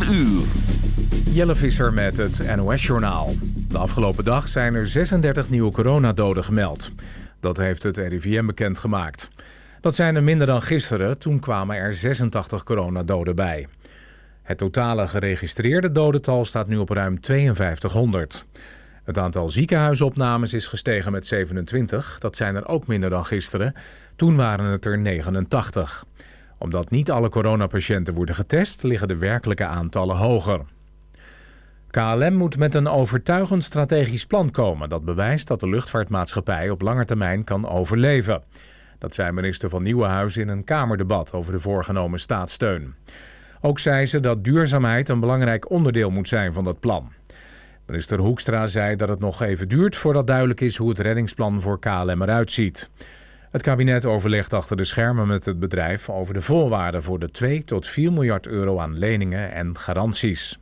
4 uur. Jelle Visser met het NOS-journaal. De afgelopen dag zijn er 36 nieuwe coronadoden gemeld. Dat heeft het RIVM bekendgemaakt. Dat zijn er minder dan gisteren, toen kwamen er 86 coronadoden bij. Het totale geregistreerde dodental staat nu op ruim 5200. Het aantal ziekenhuisopnames is gestegen met 27. Dat zijn er ook minder dan gisteren. Toen waren het er 89. Omdat niet alle coronapatiënten worden getest, liggen de werkelijke aantallen hoger. KLM moet met een overtuigend strategisch plan komen... dat bewijst dat de luchtvaartmaatschappij op lange termijn kan overleven. Dat zei minister van Nieuwenhuizen in een Kamerdebat over de voorgenomen staatssteun. Ook zei ze dat duurzaamheid een belangrijk onderdeel moet zijn van dat plan. Minister Hoekstra zei dat het nog even duurt voordat duidelijk is hoe het reddingsplan voor KLM eruit ziet. Het kabinet overlegt achter de schermen met het bedrijf over de voorwaarden voor de 2 tot 4 miljard euro aan leningen en garanties.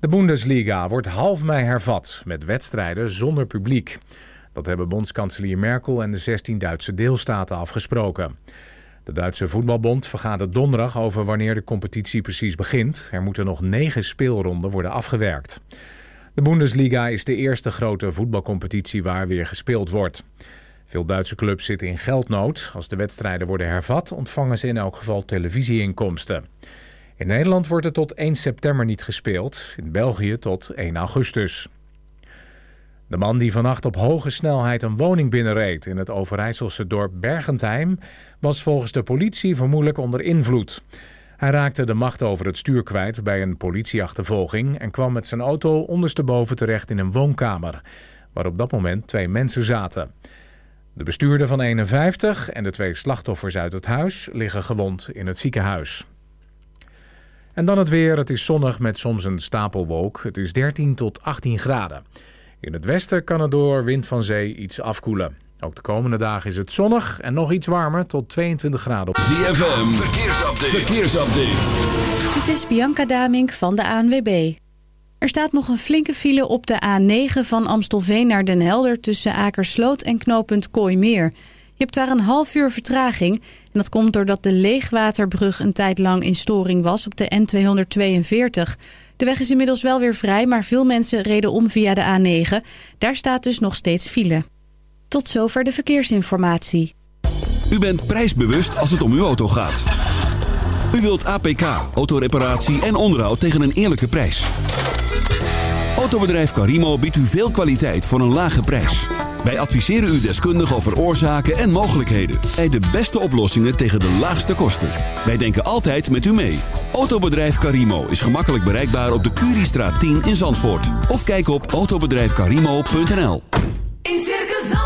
De Bundesliga wordt half mei hervat met wedstrijden zonder publiek. Dat hebben bondskanselier Merkel en de 16 Duitse deelstaten afgesproken. De Duitse voetbalbond vergadert donderdag over wanneer de competitie precies begint. Er moeten nog negen speelronden worden afgewerkt. De Bundesliga is de eerste grote voetbalcompetitie waar weer gespeeld wordt. Veel Duitse clubs zitten in geldnood. Als de wedstrijden worden hervat, ontvangen ze in elk geval televisieinkomsten. In Nederland wordt het tot 1 september niet gespeeld, in België tot 1 augustus. De man die vannacht op hoge snelheid een woning binnenreed in het Overijsselse dorp Bergentheim was volgens de politie vermoedelijk onder invloed. Hij raakte de macht over het stuur kwijt bij een politieachtervolging en kwam met zijn auto ondersteboven terecht in een woonkamer, waar op dat moment twee mensen zaten. De bestuurder van 51 en de twee slachtoffers uit het huis liggen gewond in het ziekenhuis. En dan het weer. Het is zonnig met soms een stapelwolk. Het is 13 tot 18 graden. In het westen kan het door wind van zee iets afkoelen. Ook de komende dagen is het zonnig en nog iets warmer tot 22 graden. ZFM, verkeersupdate. verkeersupdate. Het is Bianca Damink van de ANWB. Er staat nog een flinke file op de A9 van Amstelveen naar Den Helder... tussen Akersloot en knooppunt Kooimeer. Je hebt daar een half uur vertraging. En dat komt doordat de Leegwaterbrug een tijd lang in storing was op de N242... De weg is inmiddels wel weer vrij, maar veel mensen reden om via de A9. Daar staat dus nog steeds file. Tot zover de verkeersinformatie. U bent prijsbewust als het om uw auto gaat. U wilt APK, autoreparatie en onderhoud tegen een eerlijke prijs. Autobedrijf Carimo biedt u veel kwaliteit voor een lage prijs. Wij adviseren u deskundig over oorzaken en mogelijkheden. Bij de beste oplossingen tegen de laagste kosten. Wij denken altijd met u mee. Autobedrijf Carimo is gemakkelijk bereikbaar op de Curiestraat 10 in Zandvoort. Of kijk op autobedrijfcarimo.nl In Circus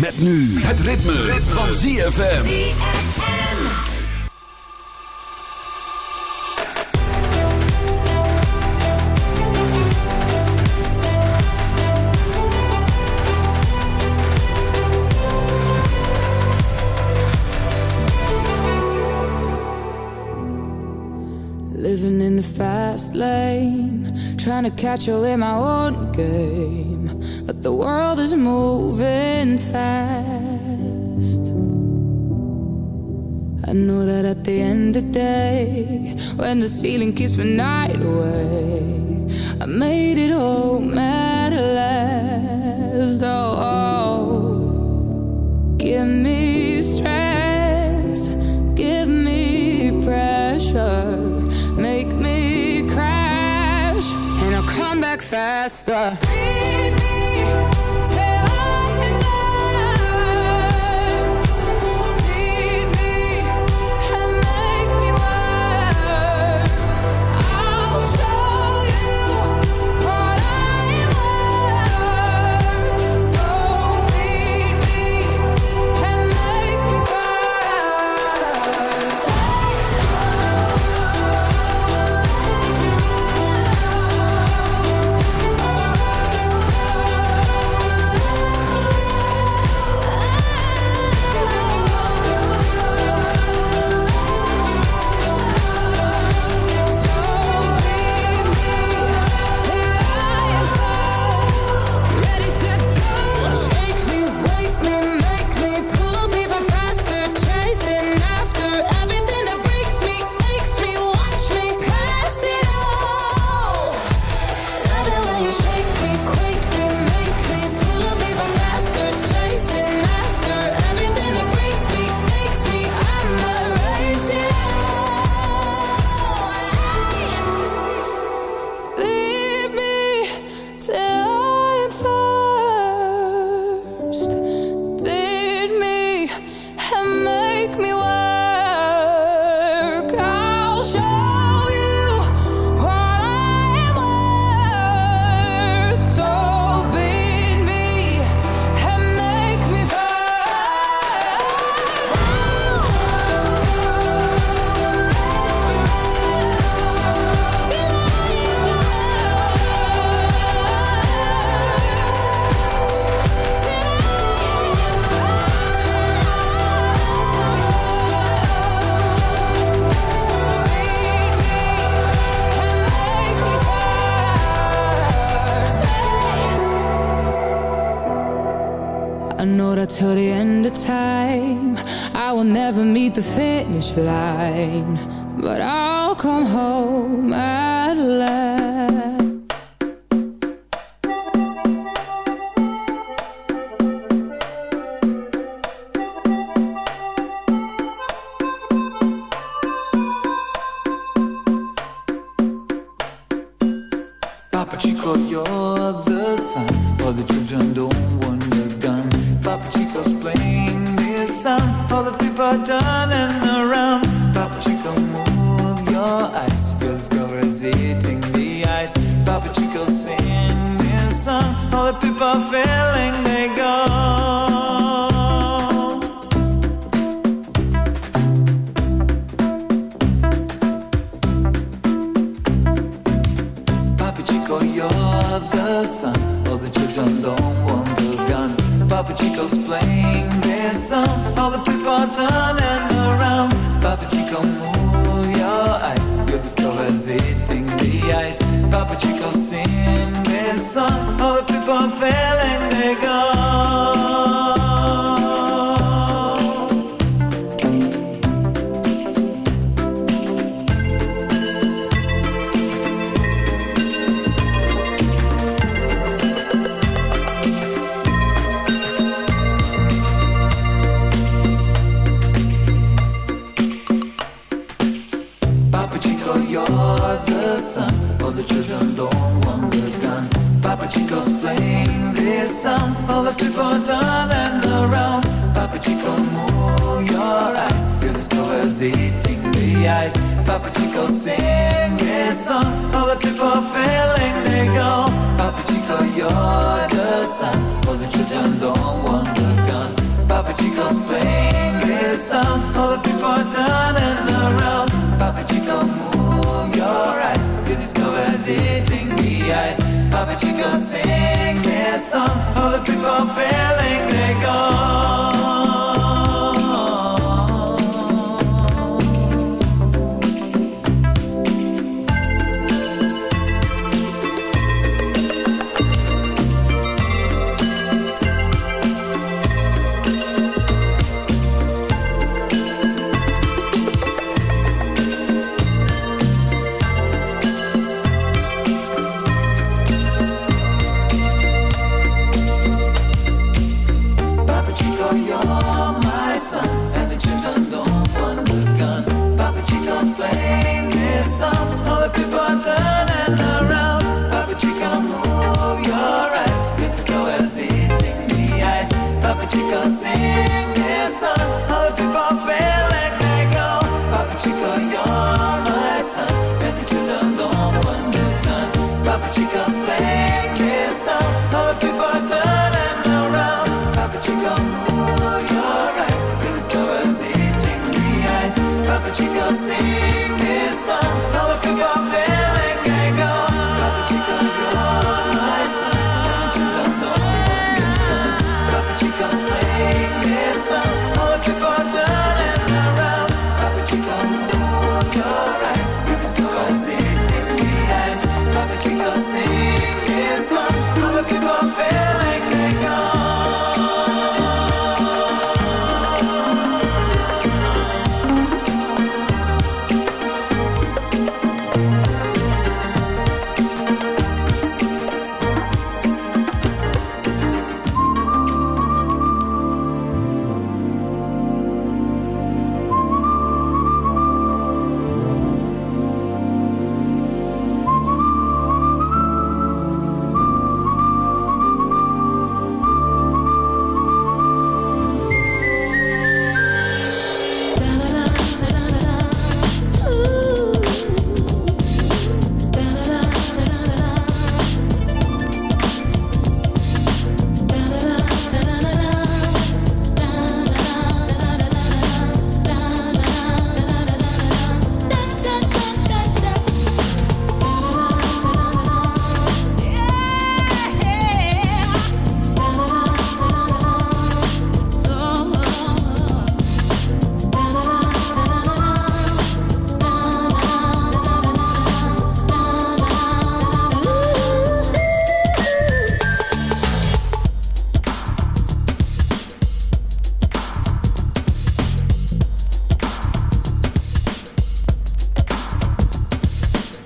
met nu het ritme, ritme. van ZFM. Living in the fast lane Trying to catch up in my own game The world is moving fast. I know that at the end of the day, when the ceiling keeps me night away, I made it home at last. Oh, oh. give me stress, give me pressure, make me crash, and I'll come back faster. finish line.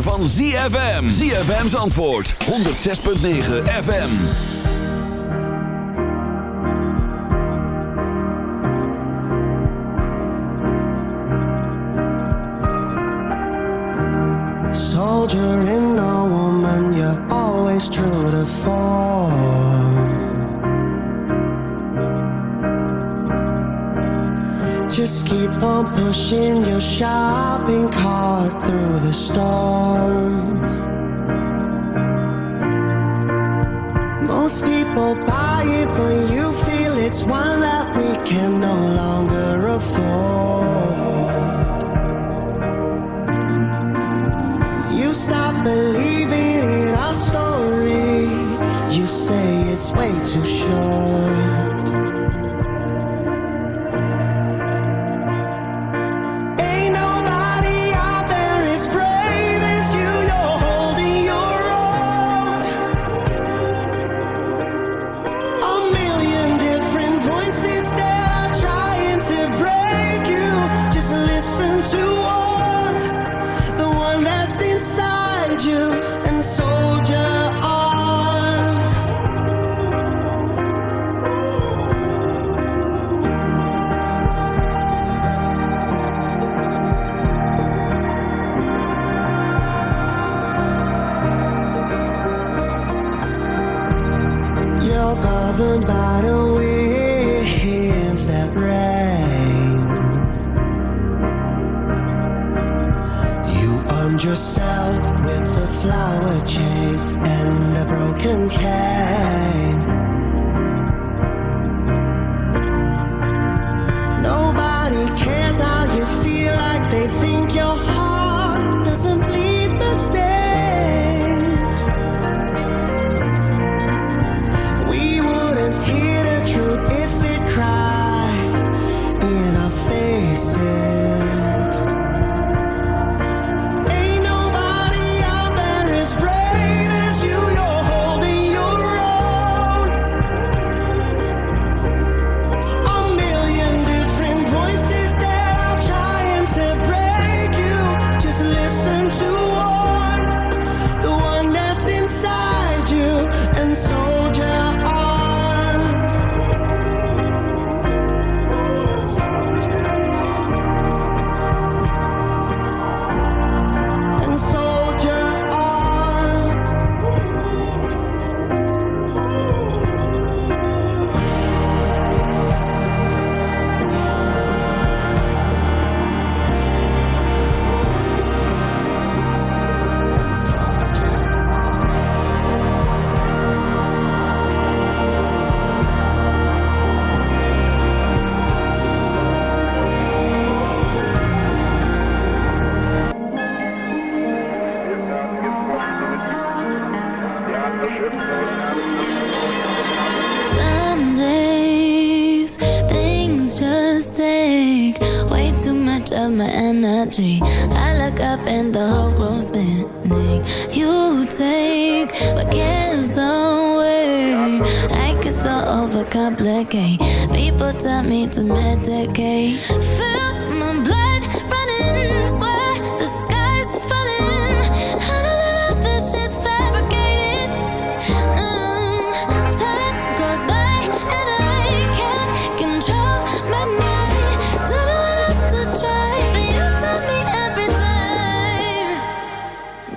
zomer van ZFM. ZFM's antwoord. 106.9 FM. Soldier in a woman, you're always true to form. Just keep on pushing your shopping heart through the storm. Most people buy it but you feel it's one that we can no longer afford. You stop believing in our story, you say it's way too short.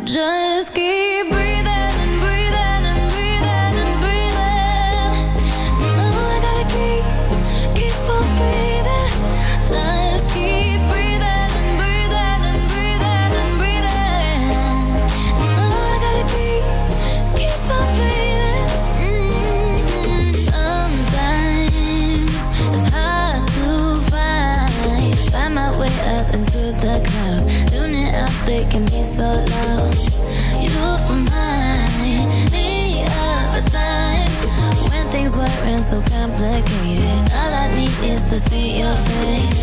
just to see your face.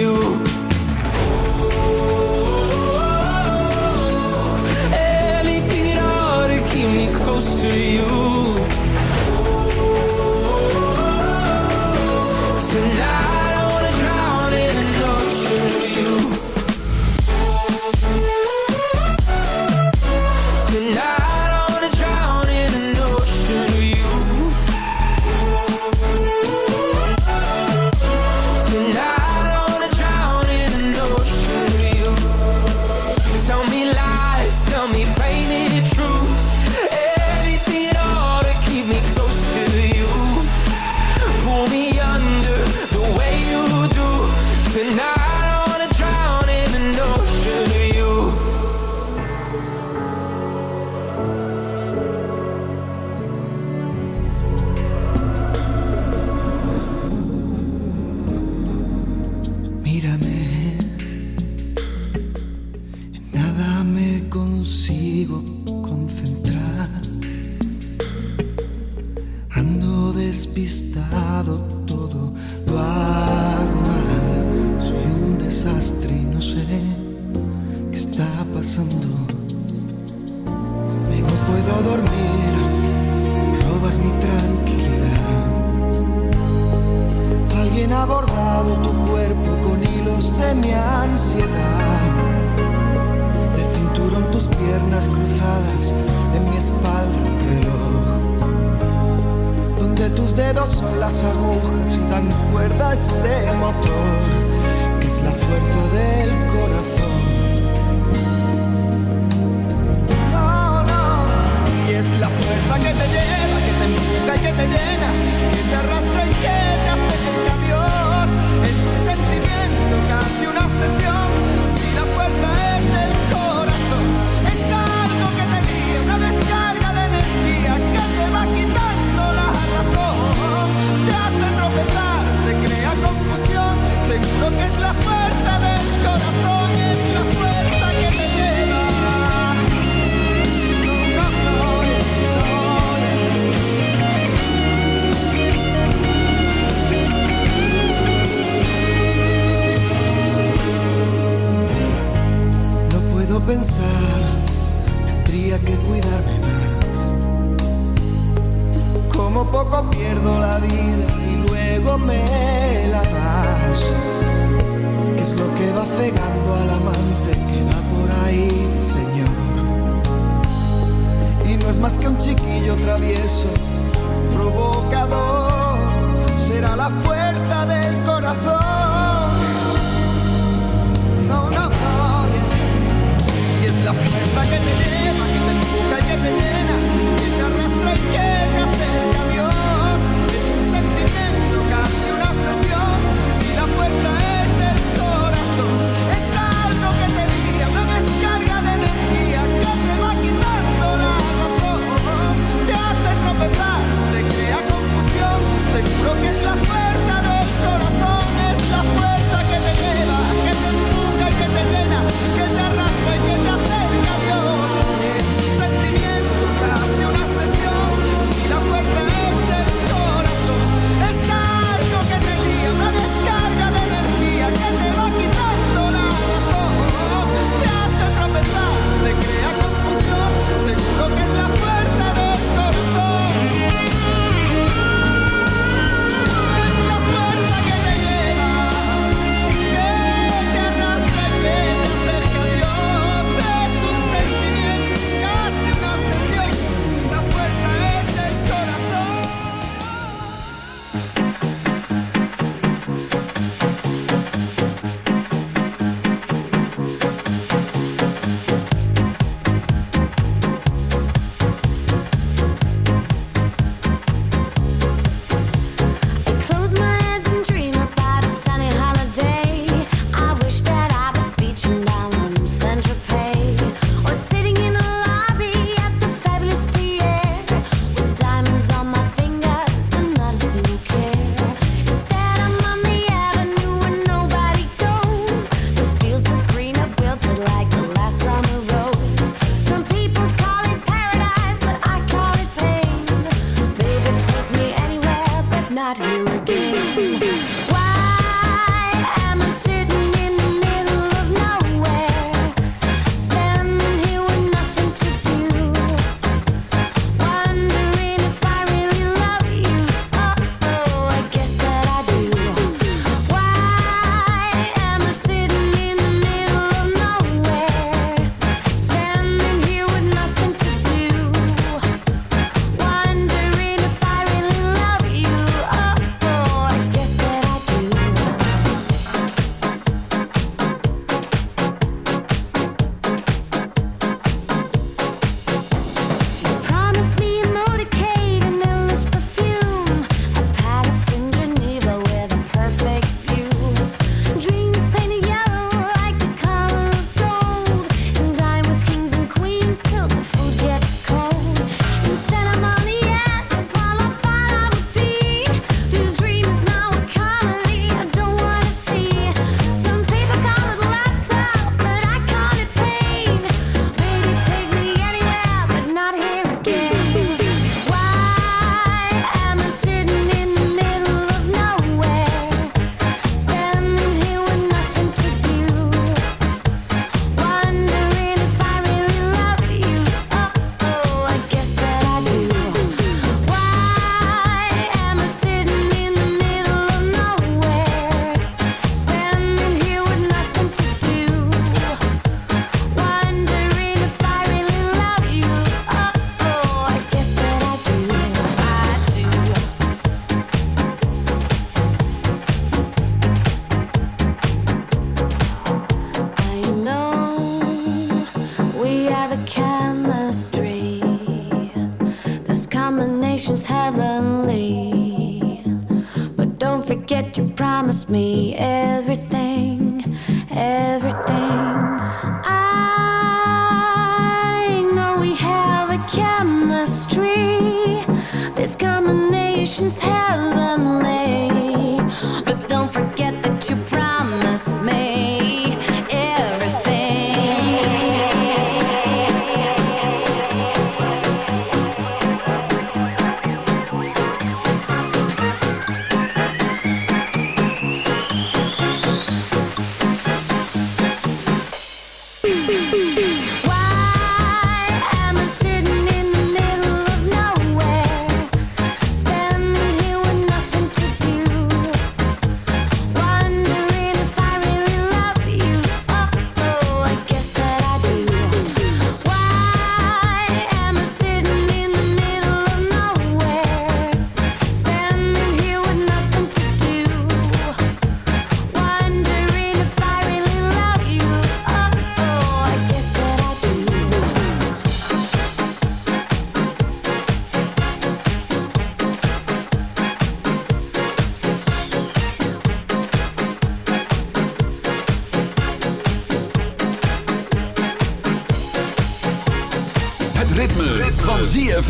Bye.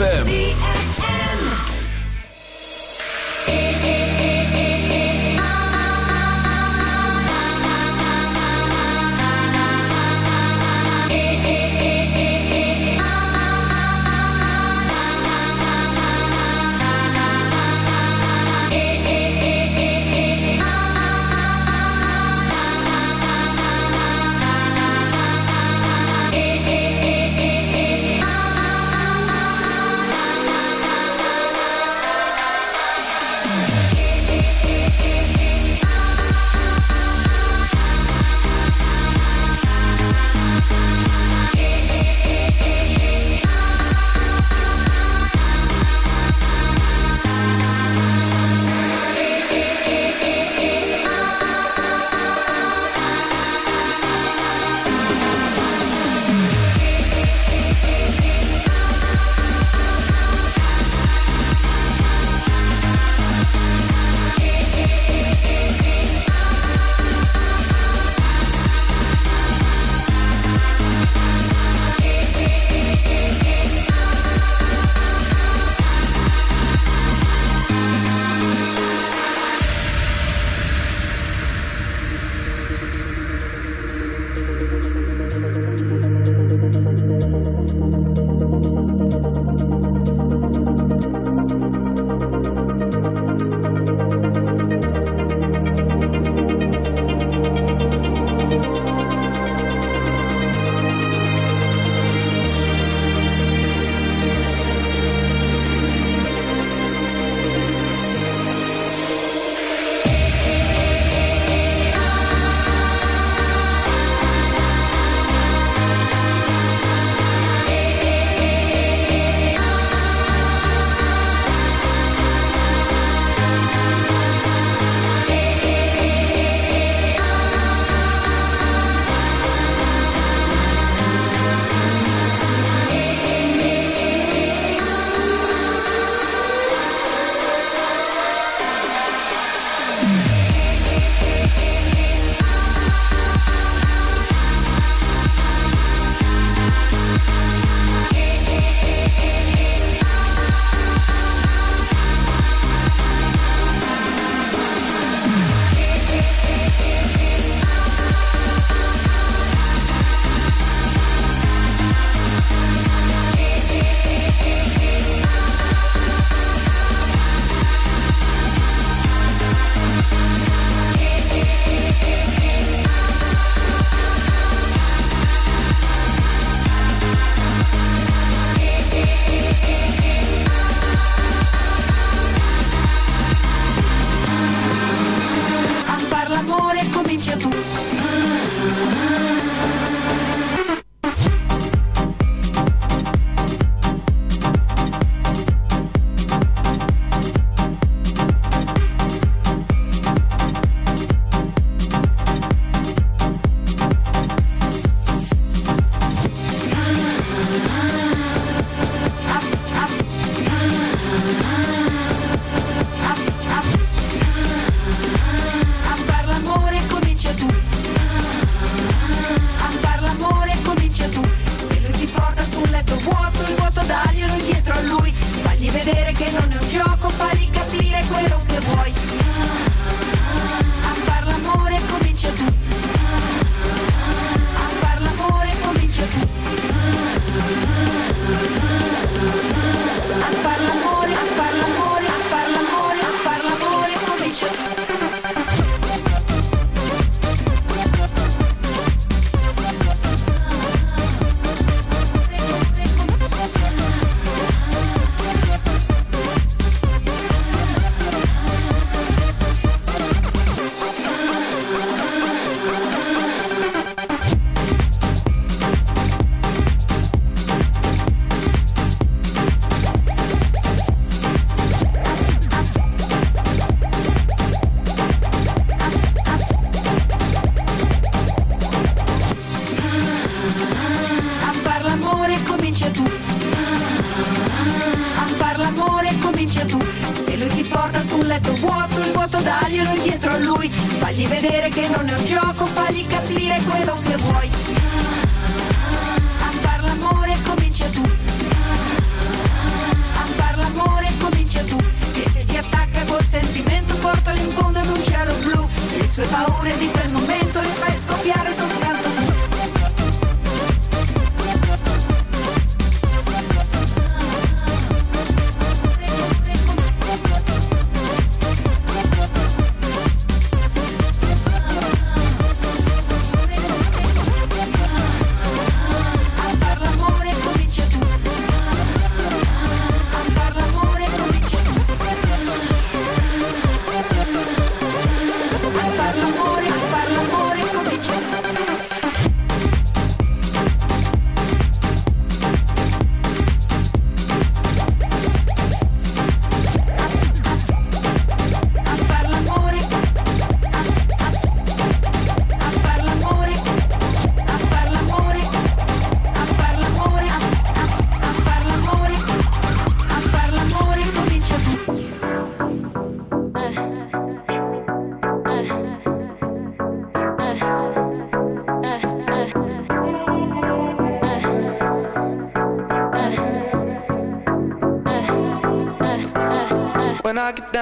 ZFM.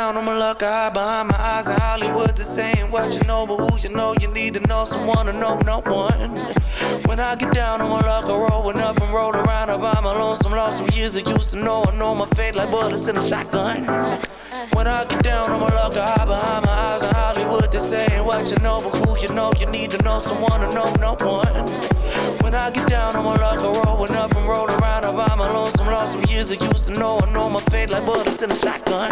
Down on my luck, I hide behind my eyes in Hollywood. This ain't what you know, but who you know, you need to know someone to know no one. When I get down my luck, I rolling up and roll around. I my lonesome, lost some years I used to know. I know my fate like bullets in a shotgun. When I get down on my luck, I hide behind my eyes in Hollywood. This ain't what you know, but who you know, you need to know someone to know no one. When I get down on my luck, I rolling up and roll around. My lonesome, lost some years I used to know. I know my fate like bullets in a shotgun.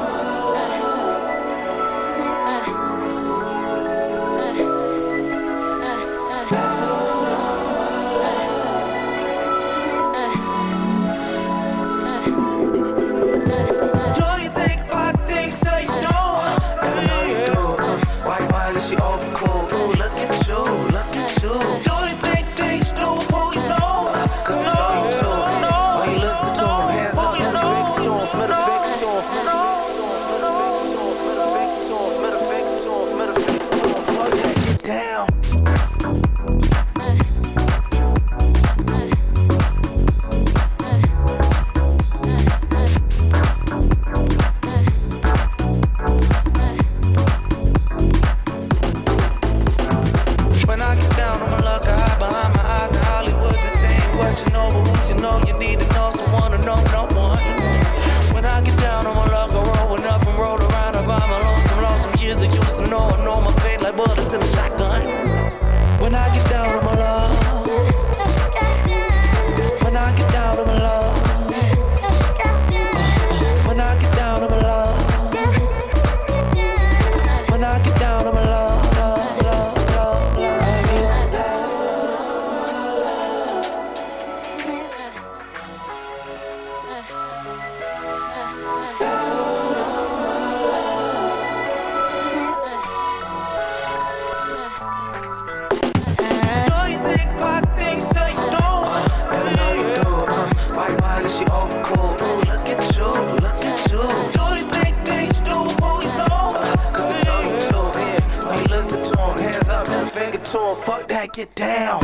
on, fuck that, get down.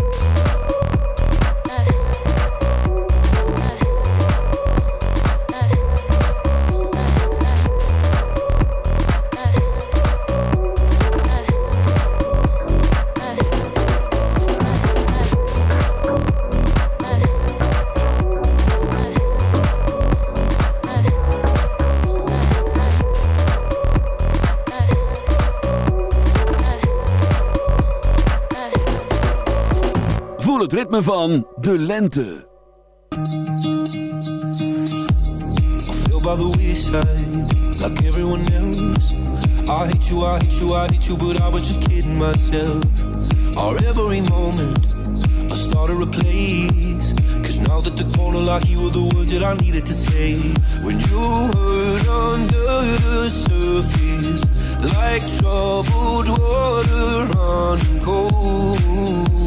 ritme van de lente. The like everyone else. I hate you, I hate you, I hate you, but I was just kidding myself. Every moment, I started a place. Cause now that the corner like you were the words that I needed to say. When you hurt under the surface, like troubled water running cold.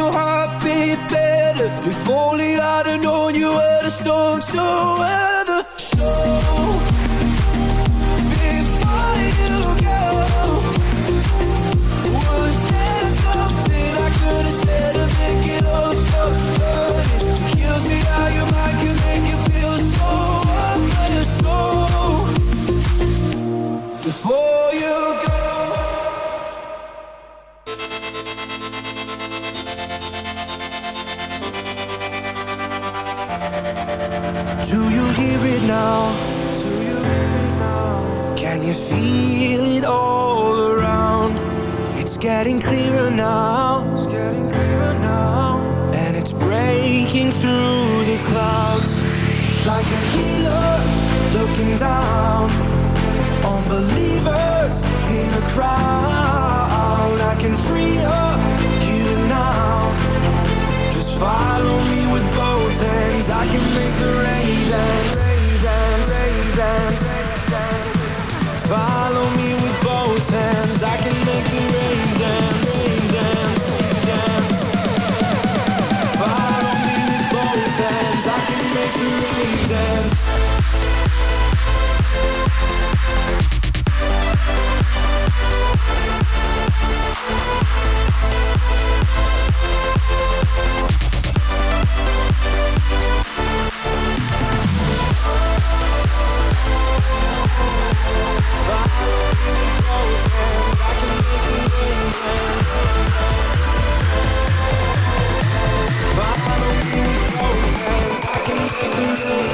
your heart beat better. If only I'd have known you were the storm to now? Do you really now? Can you feel it all around? It's getting clearer now. It's getting clearer now. And it's breaking through the clouds. Like a healer looking down on believers in a crowd. I can free up you now. Just follow me with both hands. I can make the rain dance dance. Follow me.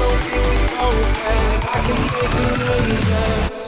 I can make the